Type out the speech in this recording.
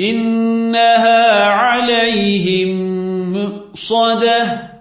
إنها عليهم مؤصدة